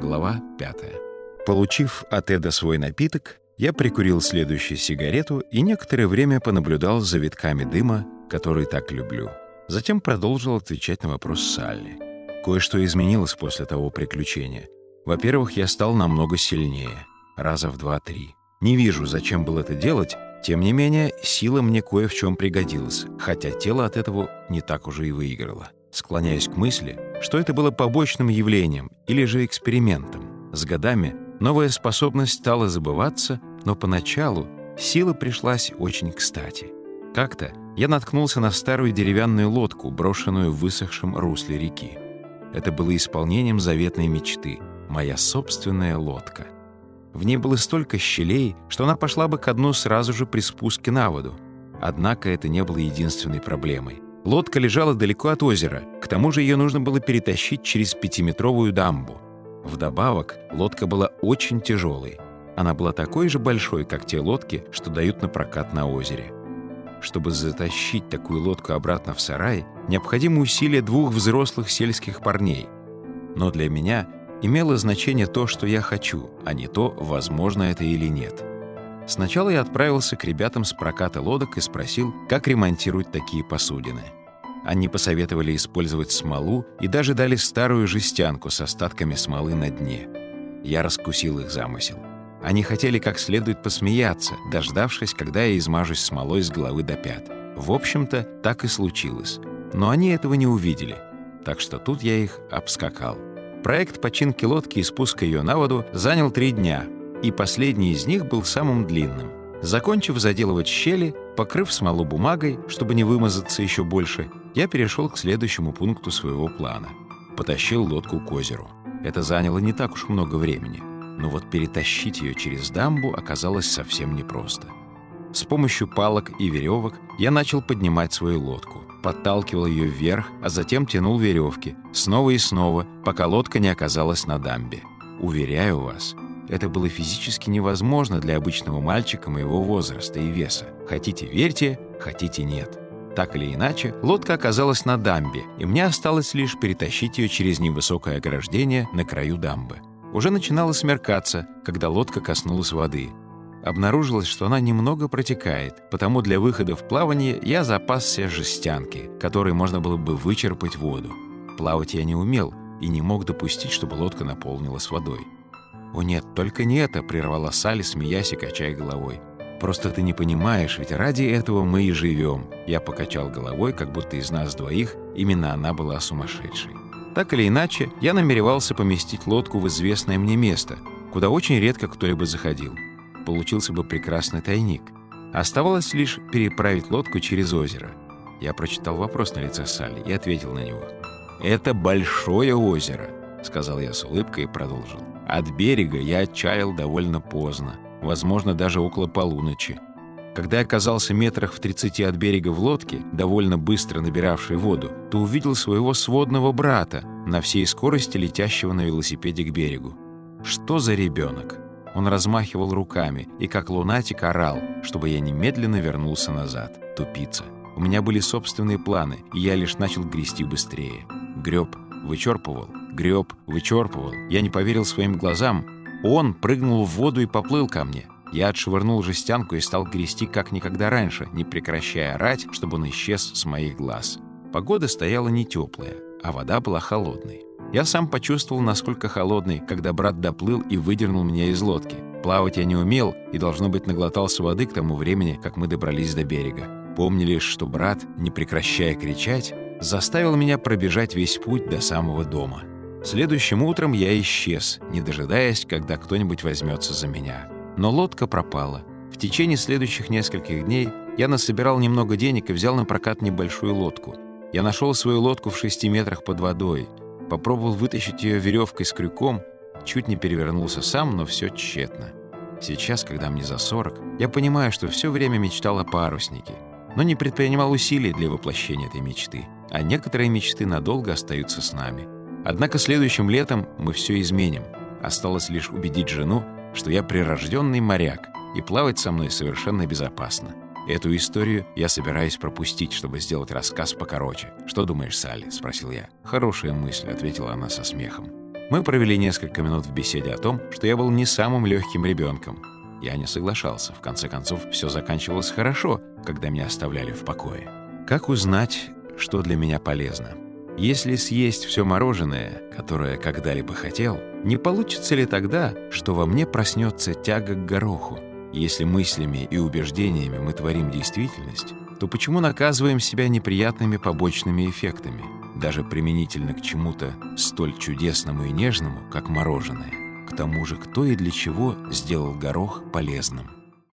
Глава 5. Получив от Эда свой напиток, я прикурил следующую сигарету и некоторое время понаблюдал за витками дыма, который так люблю. Затем продолжил отвечать на вопрос Салли. Кое-что изменилось после того приключения. Во-первых, я стал намного сильнее. Раза в два-три. Не вижу, зачем было это делать, тем не менее, сила мне кое в чем пригодилась, хотя тело от этого не так уже и выиграло. Склоняюсь к мысли, что это было побочным явлением или же экспериментом. С годами новая способность стала забываться, но поначалу сила пришлась очень кстати. Как-то я наткнулся на старую деревянную лодку, брошенную в высохшем русле реки. Это было исполнением заветной мечты — моя собственная лодка. В ней было столько щелей, что она пошла бы ко дну сразу же при спуске на воду. Однако это не было единственной проблемой — Лодка лежала далеко от озера, к тому же ее нужно было перетащить через пятиметровую дамбу. Вдобавок, лодка была очень тяжелой. Она была такой же большой, как те лодки, что дают на прокат на озере. Чтобы затащить такую лодку обратно в сарай, необходимо усилия двух взрослых сельских парней. Но для меня имело значение то, что я хочу, а не то, возможно это или нет. Сначала я отправился к ребятам с проката лодок и спросил, как ремонтировать такие посудины. Они посоветовали использовать смолу и даже дали старую жестянку с остатками смолы на дне. Я раскусил их замысел. Они хотели как следует посмеяться, дождавшись, когда я измажусь смолой с головы до пят. В общем-то, так и случилось. Но они этого не увидели. Так что тут я их обскакал. Проект починки лодки и спуска ее на воду занял три дня — и последний из них был самым длинным. Закончив заделывать щели, покрыв смолу бумагой, чтобы не вымазаться еще больше, я перешел к следующему пункту своего плана. Потащил лодку к озеру. Это заняло не так уж много времени, но вот перетащить ее через дамбу оказалось совсем непросто. С помощью палок и веревок я начал поднимать свою лодку, подталкивал ее вверх, а затем тянул веревки, снова и снова, пока лодка не оказалась на дамбе. Уверяю вас, это было физически невозможно для обычного мальчика моего возраста и веса. Хотите — верьте, хотите — нет. Так или иначе, лодка оказалась на дамбе, и мне осталось лишь перетащить ее через невысокое ограждение на краю дамбы. Уже начинало смеркаться, когда лодка коснулась воды. Обнаружилось, что она немного протекает, потому для выхода в плавание я запасся жестянки, которой можно было бы вычерпать воду. Плавать я не умел и не мог допустить, чтобы лодка наполнилась водой. «О нет, только не это!» — прервала Салли, смеясь и качая головой. «Просто ты не понимаешь, ведь ради этого мы и живем». Я покачал головой, как будто из нас двоих именно она была сумасшедшей. Так или иначе, я намеревался поместить лодку в известное мне место, куда очень редко кто-либо заходил. Получился бы прекрасный тайник. Оставалось лишь переправить лодку через озеро. Я прочитал вопрос на лице Салли и ответил на него. «Это большое озеро», — сказал я с улыбкой и продолжил. От берега я отчаял довольно поздно, возможно, даже около полуночи. Когда я оказался метрах в 30 от берега в лодке, довольно быстро набиравшей воду, то увидел своего сводного брата на всей скорости летящего на велосипеде к берегу. Что за ребенок? Он размахивал руками и как лунатик орал, чтобы я немедленно вернулся назад. Тупица. У меня были собственные планы, и я лишь начал грести быстрее. Греб, вычерпывал, греб, вычерпывал. Я не поверил своим глазам. Он прыгнул в воду и поплыл ко мне. Я отшвырнул жестянку и стал грести как никогда раньше, не прекращая орать, чтобы он исчез с моих глаз. Погода стояла не теплая, а вода была холодной. Я сам почувствовал, насколько холодный, когда брат доплыл и выдернул меня из лодки. Плавать я не умел и, должно быть, наглотался воды к тому времени, как мы добрались до берега. Помню лишь, что брат, не прекращая кричать, заставил меня пробежать весь путь до самого дома. Следующим утром я исчез, не дожидаясь, когда кто-нибудь возьмется за меня. Но лодка пропала. В течение следующих нескольких дней я насобирал немного денег и взял на прокат небольшую лодку. Я нашел свою лодку в шести метрах под водой, попробовал вытащить ее веревкой с крюком, чуть не перевернулся сам, но все тщетно. Сейчас, когда мне за 40, я понимаю, что все время мечтал о паруснике, но не предпринимал усилий для воплощения этой мечты, а некоторые мечты надолго остаются с нами — Однако следующим летом мы все изменим. Осталось лишь убедить жену, что я прирожденный моряк, и плавать со мной совершенно безопасно. Эту историю я собираюсь пропустить, чтобы сделать рассказ покороче. «Что думаешь, Салли?» — спросил я. «Хорошая мысль», — ответила она со смехом. Мы провели несколько минут в беседе о том, что я был не самым легким ребенком. Я не соглашался. В конце концов, все заканчивалось хорошо, когда меня оставляли в покое. Как узнать, что для меня полезно? Если съесть все мороженое, которое когда-либо хотел, не получится ли тогда, что во мне проснется тяга к гороху? Если мыслями и убеждениями мы творим действительность, то почему наказываем себя неприятными побочными эффектами, даже применительно к чему-то столь чудесному и нежному, как мороженое? К тому же, кто и для чего сделал горох полезным?